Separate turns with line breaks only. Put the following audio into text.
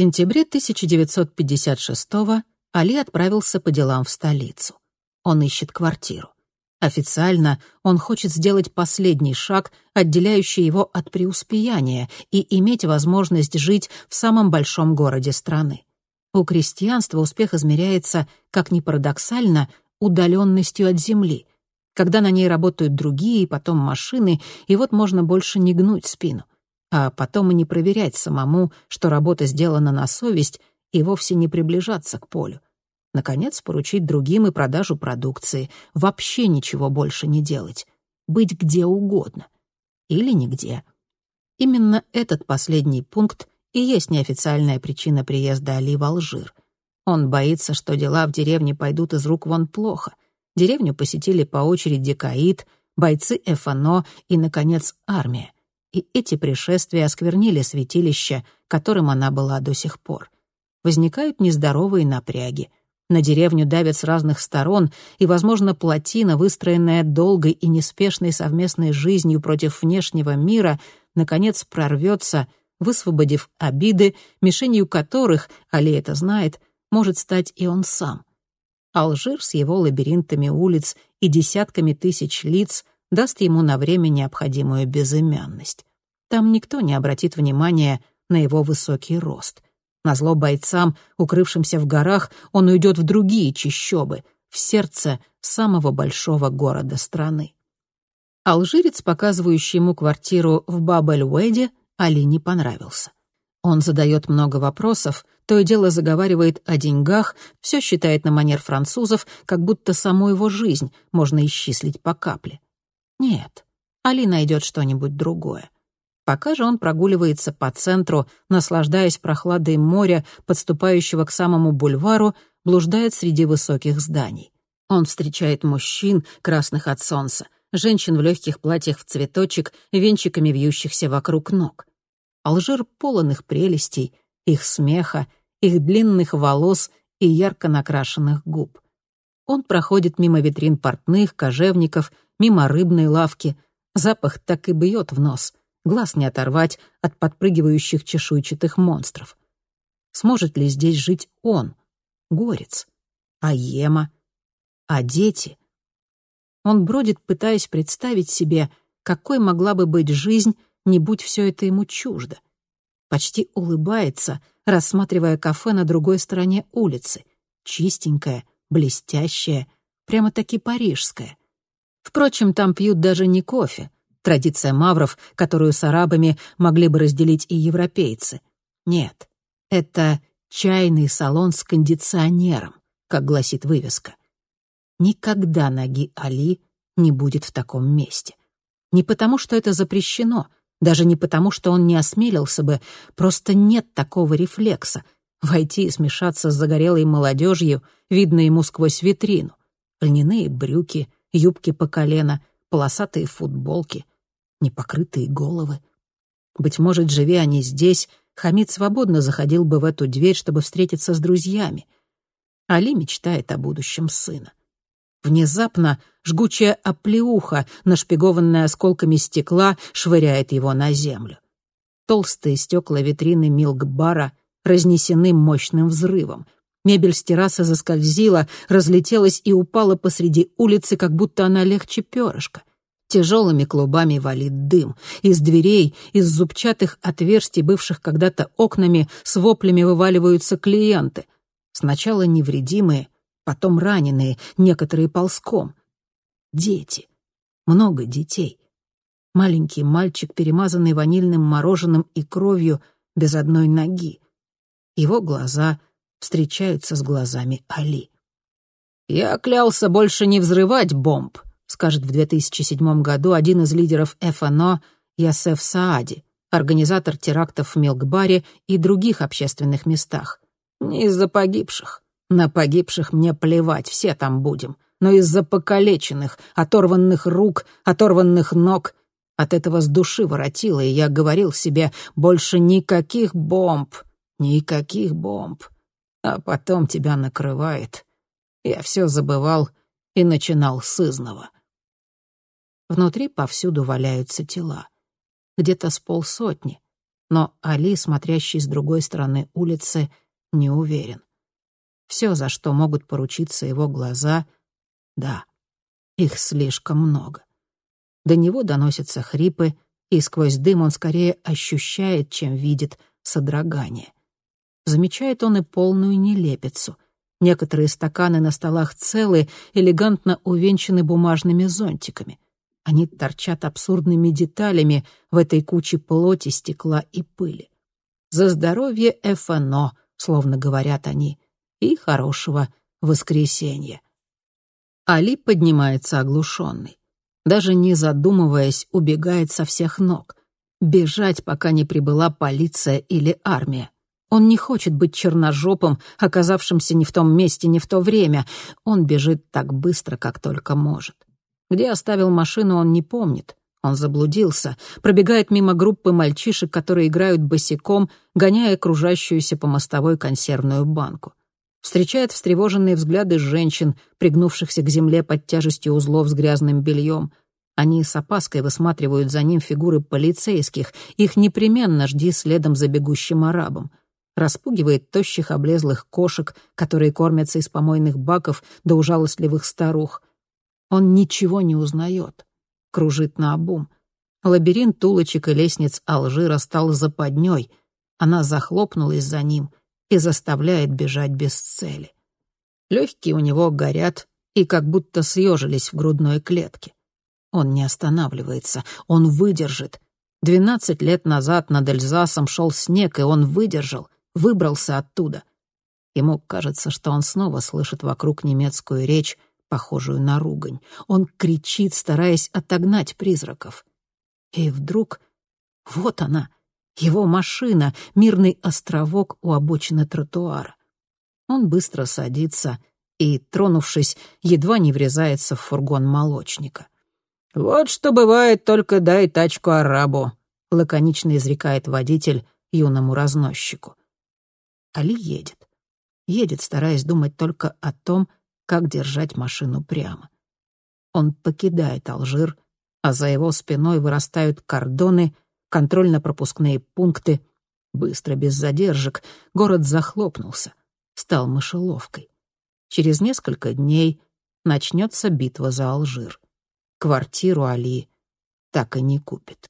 сентябре 1956-го Али отправился по делам в столицу. Он ищет квартиру. Официально он хочет сделать последний шаг, отделяющий его от преуспеяния, и иметь возможность жить в самом большом городе страны. У крестьянства успех измеряется, как ни парадоксально, удаленностью от земли. Когда на ней работают другие, потом машины, и вот можно больше не гнуть спину. А потом и не проверять самому, что работа сделана на совесть, и вовсе не приближаться к полю. Наконец, поручить другим и продажу продукции. Вообще ничего больше не делать. Быть где угодно. Или нигде. Именно этот последний пункт и есть неофициальная причина приезда Али в Алжир. Он боится, что дела в деревне пойдут из рук вон плохо. Деревню посетили по очереди Каид, бойцы Эфано и, наконец, армия. И эти пришествия осквернили святилище, которым она была до сих пор. Возникают нездоровые напряги — на деревню давят с разных сторон, и, возможно, плотина, выстроенная долгой и неспешной совместной жизнью против внешнего мира, наконец прорвется, высвободив обиды, мишенью которых, Али это знает, может стать и он сам. Алжир с его лабиринтами улиц и десятками тысяч лиц даст ему на время необходимую безымянность. Там никто не обратит внимания на его высокий рост — Назло бойцам, укрывшимся в горах, он уйдет в другие чащобы, в сердце самого большого города страны. Алжирец, показывающий ему квартиру в Бабель-Уэде, Али не понравился. Он задает много вопросов, то и дело заговаривает о деньгах, все считает на манер французов, как будто саму его жизнь можно исчислить по капле. Нет, Али найдет что-нибудь другое. Пока же он прогуливается по центру, наслаждаясь прохладой моря, подступающего к самому бульвару, блуждает среди высоких зданий. Он встречает мужчин, красных от солнца, женщин в легких платьях в цветочек, венчиками вьющихся вокруг ног. Алжир полон их прелестей, их смеха, их длинных волос и ярко накрашенных губ. Он проходит мимо витрин портных, кожевников, мимо рыбной лавки. Запах так и бьет в нос — глаз не оторвать от подпрыгивающих чешуйчатых монстров. Сможет ли здесь жить он, горец, а Ема, а дети? Он бродит, пытаясь представить себе, какой могла бы быть жизнь, не будь все это ему чуждо. Почти улыбается, рассматривая кафе на другой стороне улицы. Чистенькое, блестящее, прямо-таки парижское. Впрочем, там пьют даже не кофе, Традиция мавров, которую с арабами могли бы разделить и европейцы. Нет, это чайный салон с кондиционером, как гласит вывеска. Никогда ноги Али не будет в таком месте. Не потому, что это запрещено, даже не потому, что он не осмелился бы, просто нет такого рефлекса — войти и смешаться с загорелой молодежью, видно ему сквозь витрину. Льняные брюки, юбки по колено, полосатые футболки, непокрытые головы. Быть может, живи они здесь, Хамид свободно заходил бы в эту дверь, чтобы встретиться с друзьями. Али мечтает о будущем сына. Внезапно жгучая оплеуха, нашпигованная осколками стекла, швыряет его на землю. Толстые стекла витрины милк-бара разнесены мощным взрывом. Мебель с террасы заскользила, разлетелась и упала посреди улицы, как будто она легче перышка. Тяжелыми клубами валит дым. Из дверей, из зубчатых отверстий, бывших когда-то окнами, с воплями вываливаются клиенты. Сначала невредимые, потом раненые, некоторые ползком. Дети. Много детей. Маленький мальчик, перемазанный ванильным мороженым и кровью, без одной ноги. Его глаза встречаются с глазами Али. «Я клялся больше не взрывать бомб», скажет в 2007 году один из лидеров ФНО Ясеф Саади, организатор терактов в Милкбаре и других общественных местах. Не из-за погибших. На погибших мне плевать, все там будем. Но из-за покалеченных, оторванных рук, оторванных ног. От этого с души воротило, и я говорил себе, больше никаких бомб, никаких бомб. А потом тебя накрывает. Я все забывал и начинал с изного. Внутри повсюду валяются тела. Где-то с полсотни. Но Али, смотрящий с другой стороны улицы, не уверен. Все, за что могут поручиться его глаза, да, их слишком много. До него доносятся хрипы, и сквозь дым он скорее ощущает, чем видит содрогание. Замечает он и полную нелепицу. Некоторые стаканы на столах целы, элегантно увенчаны бумажными зонтиками. Они торчат абсурдными деталями в этой куче плоти, стекла и пыли. «За здоровье ФНО», словно говорят они, и хорошего воскресенья. Али поднимается оглушенный. Даже не задумываясь, убегает со всех ног. Бежать, пока не прибыла полиция или армия. Он не хочет быть черножопом, оказавшимся не в том месте, не в то время. Он бежит так быстро, как только может. Где оставил машину, он не помнит. Он заблудился, пробегает мимо группы мальчишек, которые играют босиком, гоняя окружающуюся по мостовой консервную банку. Встречает встревоженные взгляды женщин, пригнувшихся к земле под тяжестью узлов с грязным бельем. Они с опаской высматривают за ним фигуры полицейских. Их непременно жди следом за бегущим арабом. Распугивает тощих облезлых кошек, которые кормятся из помойных баков до ужалостливых старух. Он ничего не узнает. Кружит на обум. Лабиринт улочек и лестниц Алжира стал западней. Она захлопнулась за ним и заставляет бежать без цели. Легкие у него горят и как будто съежились в грудной клетке. Он не останавливается, он выдержит. Двенадцать лет назад над Эльзасом шел снег, и он выдержал, выбрался оттуда. Ему кажется, что он снова слышит вокруг немецкую речь, похожую на ругань. Он кричит, стараясь отогнать призраков. И вдруг... Вот она, его машина, мирный островок у обочины тротуара. Он быстро садится и, тронувшись, едва не врезается в фургон молочника. «Вот что бывает, только дай тачку арабу», — лаконично изрекает водитель юному разносчику. Али едет. Едет, стараясь думать только о том, как держать машину прямо. Он покидает Алжир, а за его спиной вырастают кордоны, контрольно-пропускные пункты. Быстро, без задержек, город захлопнулся, стал мышеловкой. Через несколько дней начнется битва за Алжир. Квартиру Али так и не купит.